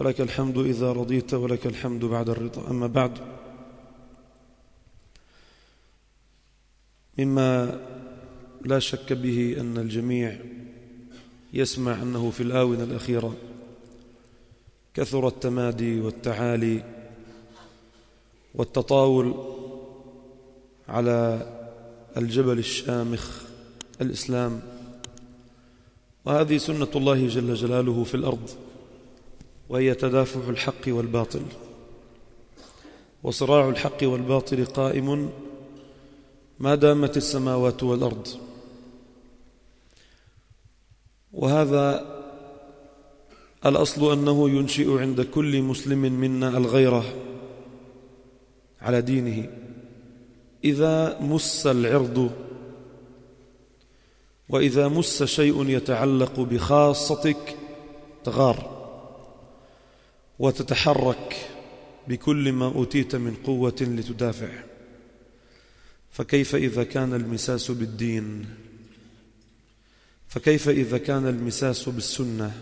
ولك الحمد إذا رضيت ولك الحمد بعد الرضا. أما بعد مما لا شك به أن الجميع يسمع أنه في الآونة الأخيرة كثر التمادي والتعالي والتطاول على الجبل الشامخ الإسلام. وهذه سنة الله جل جلاله في الأرض. وهي تدافع الحق والباطل. وصراع الحق والباطل قائم ما دامت السماوات والأرض. وهذا الأصل أنه ينشئ عند كل مسلم منا الغيرة على دينه. إذا مس العرض وإذا مس شيء يتعلق بخاصتك تغار. وتتحرك بكل ما أوتيت من قوة لتدافع. فكيف إذا كان المساس بالدين؟ فكيف إذا كان المساس بالسنة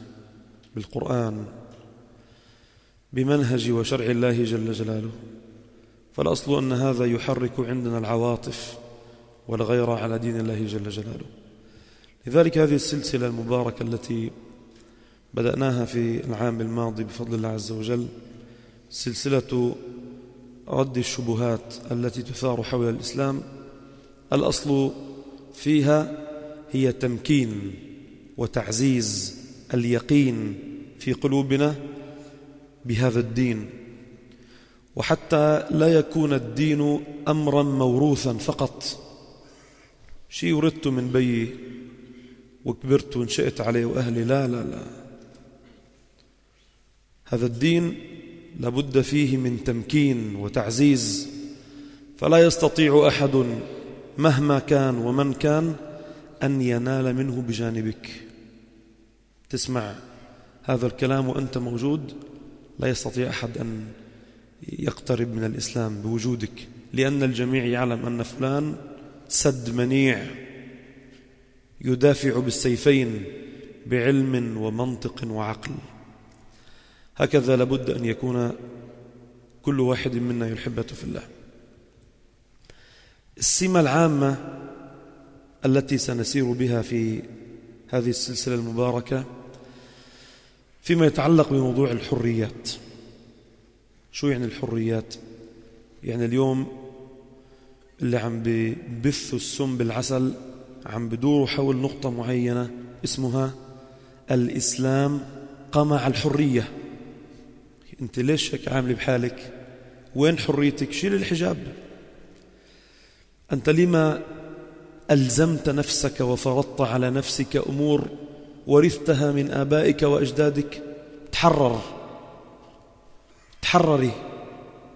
بالقرآن بمنهج وشرع الله جل جلاله؟ فالأصل أن هذا يحرك عندنا العواطف والغيرة على دين الله جل جلاله. لذلك هذه السلسلة المباركة التي بدأناها في العام الماضي بفضل الله عز وجل سلسلة رد الشبهات التي تثار حول الإسلام. الأصل فيها هي تمكين وتعزيز اليقين في قلوبنا بهذا الدين. وحتى لا يكون الدين أمرا موروثا فقط. شيء وردت من بيي وكبرت ونشأت عليه وأهلي. لا لا لا. هذا الدين لابد فيه من تمكين وتعزيز فلا يستطيع أحد مهما كان ومن كان أن ينال منه بجانبك. تسمع هذا الكلام وأنت موجود لا يستطيع أحد أن يقترب من الإسلام بوجودك لأن الجميع يعلم أن فلان سد منيع يدافع بالسيفين بعلم ومنطق وعقل. هكذا لابد أن يكون كل واحد منا يحبة في الله. السمة العامة التي سنسير بها في هذه السلسلة المباركة فيما يتعلق بموضوع الحريات. شو يعني الحريات؟ يعني اليوم اللي عم ببثوا السم بالعسل عم بدوروا حول نقطة معينة اسمها الإسلام قمع الحرية. أنت ليش هيك عامل بحالك؟ وين حريتك؟ شيل الحجاب. أنت لما ألزمت نفسك وفرضت على نفسك أمور ورثتها من آبائك وأجدادك تحرر. تحرري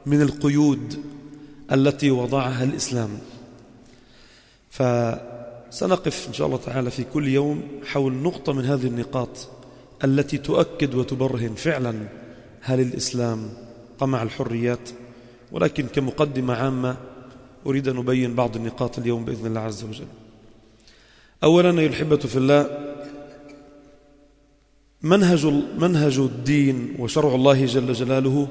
من القيود التي وضعها الإسلام. فسنقف إن شاء الله تعالى في كل يوم حول نقطة من هذه النقاط التي تؤكد وتبرهن فعلا. هل الإسلام قمع الحريات؟ ولكن كمقدمة عامة أريد أن أبين بعض النقاط اليوم بإذن الله عز وجل. أولا أيها الحبة في الله منهج منهج الدين وشرع الله جل جلاله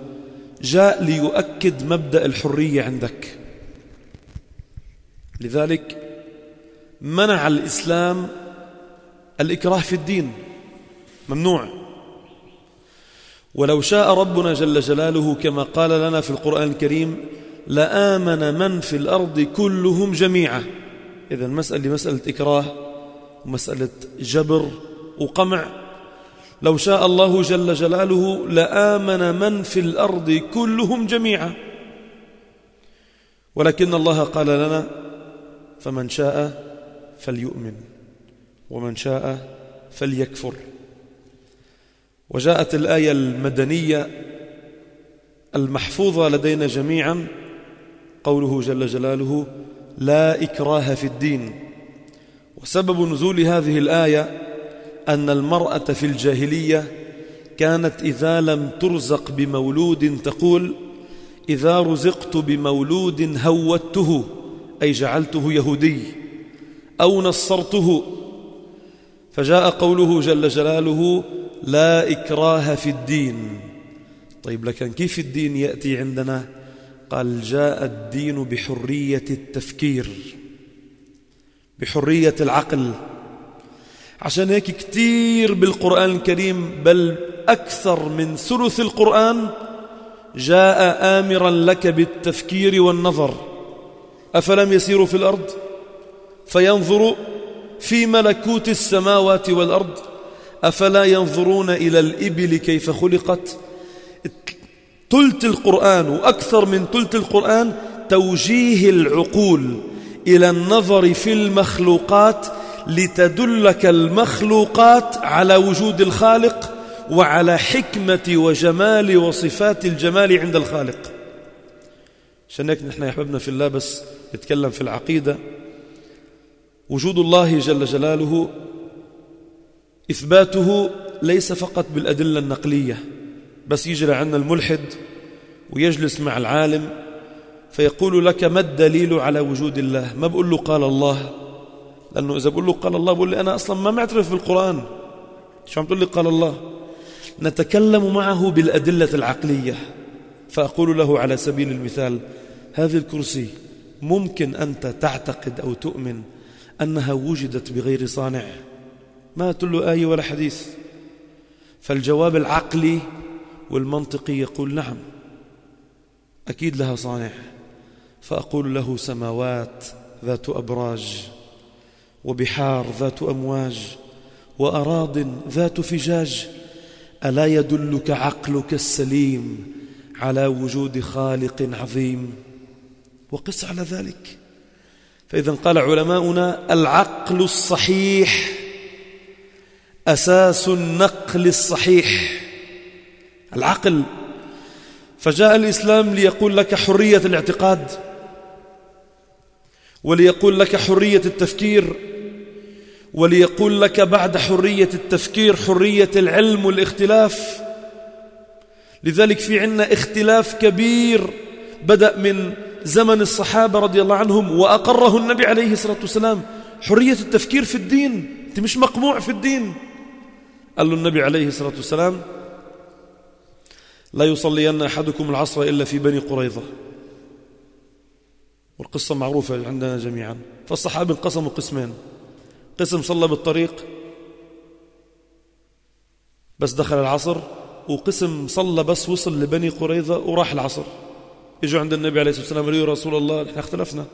جاء ليؤكد مبدأ الحرية عندك. لذلك منع الإسلام الإكراه في الدين. ممنوع. ولو شاء ربنا جل جلاله كما قال لنا في القرآن الكريم لآمن من في الأرض كلهم جميعا. إذا مسألة مسألة إكراه ومسألة جبر وقمع. لو شاء الله جل جلاله لآمن من في الأرض كلهم جميعا. ولكن الله قال لنا فمن شاء فليؤمن ومن شاء فليكفر. وجاءت الآية المدنية المحفوظة لدينا جميعا قوله جل جلاله لا إكراه في الدين وسبب نزول هذه الآية أن المرأة في الجاهلية كانت إذا لم ترزق بمولود تقول إذا رزقت بمولود هوته أي جعلته يهودي أو نصرته فجاء قوله جل جلاله لا إكراه في الدين. طيب لكن كيف الدين يأتي عندنا؟ قال جاء الدين بحرية التفكير بحرية العقل. عشان هيك كثير بالقرآن الكريم بل أكثر من ثلث القرآن جاء آمرا لك بالتفكير والنظر. أفلم يسيروا في الأرض؟ فينظروا في ملكوت السماوات والأرض. أفلا ينظرون إلى الإبل كيف خلقت؟ تلت القرآن وأكثر من تلت القرآن توجيه العقول إلى النظر في المخلوقات لتدلك المخلوقات على وجود الخالق وعلى حكمة وجمال وصفات الجمال عند الخالق. عشان هيك نحن يا في الله بس نتكلم في العقيدة. وجود الله جل جلاله إثباته ليس فقط بالأدلة النقلية بس يجي لعنا الملحد ويجلس مع العالم فيقول لك ما الدليل على وجود الله؟ ما بقول له قال الله لأنه إذا بقول له قال الله بقول لي أنا أصلا ما معترف بالقرآن. شو عم تقول لي قال الله؟ نتكلم معه بالأدلة العقلية. فأقول له على سبيل المثال هذه الكرسي ممكن أنت تعتقد أو تؤمن أنها وجدت بغير صانع. ما له آية ولا حديث. فالجواب العقلي والمنطقي يقول نعم أكيد لها صانع. فأقول له سماوات ذات أبراج وبحار ذات أمواج وأراض ذات فجاج. ألا يدلك عقلك السليم على وجود خالق عظيم؟ وقس على ذلك. فإذا قال علماؤنا العقل الصحيح أساس النقل الصحيح. العقل. فجاء الإسلام ليقول لك حرية الاعتقاد وليقول لك حرية التفكير وليقول لك بعد حرية التفكير حرية العلم والاختلاف. لذلك في عنا اختلاف كبير بدأ من زمن الصحابة رضي الله عنهم وأقره النبي عليه الصلاة والسلام. حرية التفكير في الدين أنت مش مقموع في الدين. قال له النبي عليه الصلاة والسلام لا يصلين أحدكم العصر إلا في بني قريظة. والقصة معروفة عندنا جميعا. فالصحابة انقسموا قسمين. قسم صلى بالطريق بس دخل العصر وقسم صلى بس وصل لبني قريظة وراح العصر. إجوا عند النبي عليه الصلاة والسلام قالوا يا رسول الله نحن اختلفنا.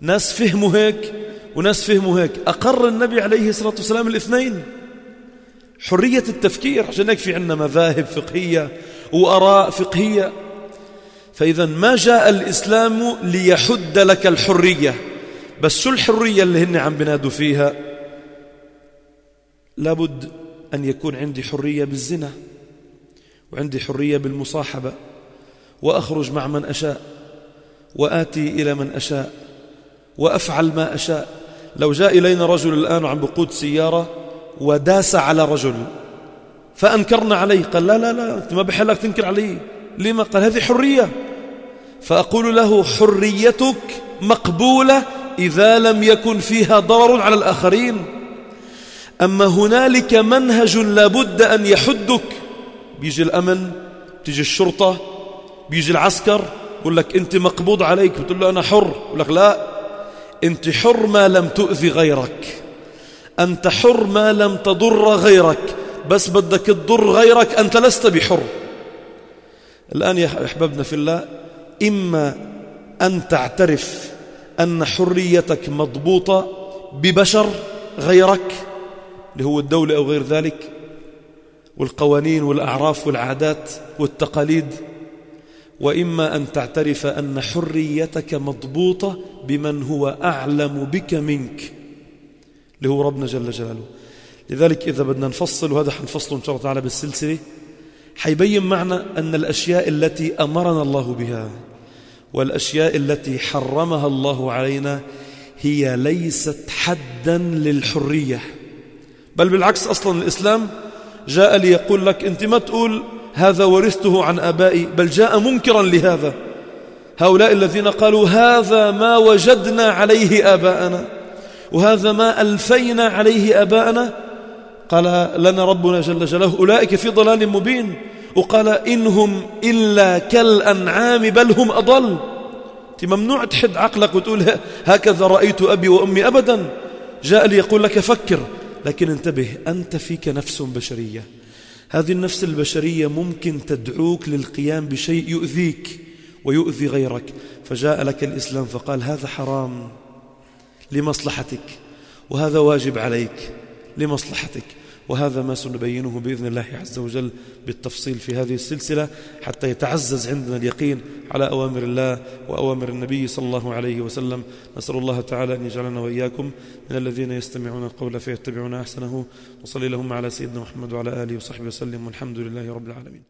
ناس فهموا هيك وناس فهموا هيك. أقر النبي عليه الصلاة والسلام الاثنين. حرية التفكير. عشان هيك في عندنا مذاهب فقهية وأراء فقهية. فإذا ما جاء الإسلام ليحد لك الحرية. بس شو الحرية اللي هن عم بنادوا فيها؟ لابد أن يكون عندي حرية بالزنا وعندي حرية بالمصاحبة وأخرج مع من أشاء وآتي إلى من أشاء وأفعل ما أشاء. لو جاء إلينا رجل الآن عم بقود سيارة وداس على رجل فأنكرنا عليه قال لا لا لا أنت ما بحلك تنكر عليه لما قال؟ هذه حرية. فأقول له حريتك مقبولة إذا لم يكن فيها ضرر على الآخرين. أما هنالك منهج لابد أن يحدك. بيجي الأمن تيجي الشرطة بيجي العسكر يقول لك أنت مقبوض عليك. بتقول له أنا حر. يقول لك لا أنت حر ما لم تؤذي غيرك. أنت حر ما لم تضر غيرك بس بدك تضر غيرك أنت لست بحر. الآن يا أحبابنا في الله إما أن تعترف أن حريتك مضبوطة ببشر غيرك اللي هو الدولة أو غير ذلك والقوانين والأعراف والعادات والتقاليد وإما أن تعترف أن حريتك مضبوطة بمن هو أعلم بك منك. اللي هو ربنا جل جلاله. لذلك إذا بدنا نفصل وهذا حنفصله إن شاء الله تعالى بالسلسلة حيبين معنا أن الأشياء التي أمرنا الله بها والأشياء التي حرمها الله علينا هي ليست حدا للحرية. بل بالعكس أصلا الإسلام جاء ليقول لك أنت ما تقول هذا ورثته عن أبائي بل جاء منكرا لهذا. هؤلاء الذين قالوا هذا ما وجدنا عليه آباءنا. وهذا ما ألفينا عليه آباءنا. قال لنا ربنا جل جلاله أولئك في ضلال مبين. وقال إنهم إلا كالأنعام بل هم أضل. أنت ممنوع تحد عقلك وتقول هكذا رأيت أبي وأمي أبدا. جاء لي يقول لك فكر لكن انتبه أنت فيك نفس بشرية. هذه النفس البشرية ممكن تدعوك للقيام بشيء يؤذيك ويؤذي غيرك. فجاء لك الإسلام فقال هذا حرام. لمصلحتك. وهذا واجب عليك لمصلحتك. وهذا ما سنبينه بإذن الله عز وجل بالتفصيل في هذه السلسلة حتى يتعزز عندنا اليقين على أوامر الله وأوامر النبي صلى الله عليه وسلم. نسأل الله تعالى أن يجعلنا وإياكم من الذين يستمعون القول فيتبعون أحسنه. وصلي لهم على سيدنا محمد وعلى آله وصحبه وسلم والحمد لله رب العالمين.